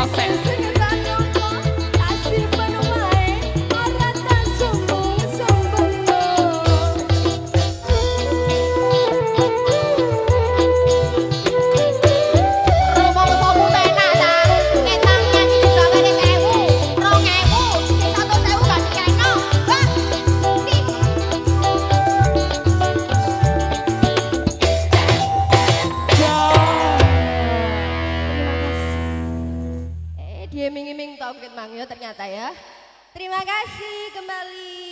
awesome. Mang ya ternyata ya. Terima kasih kembali.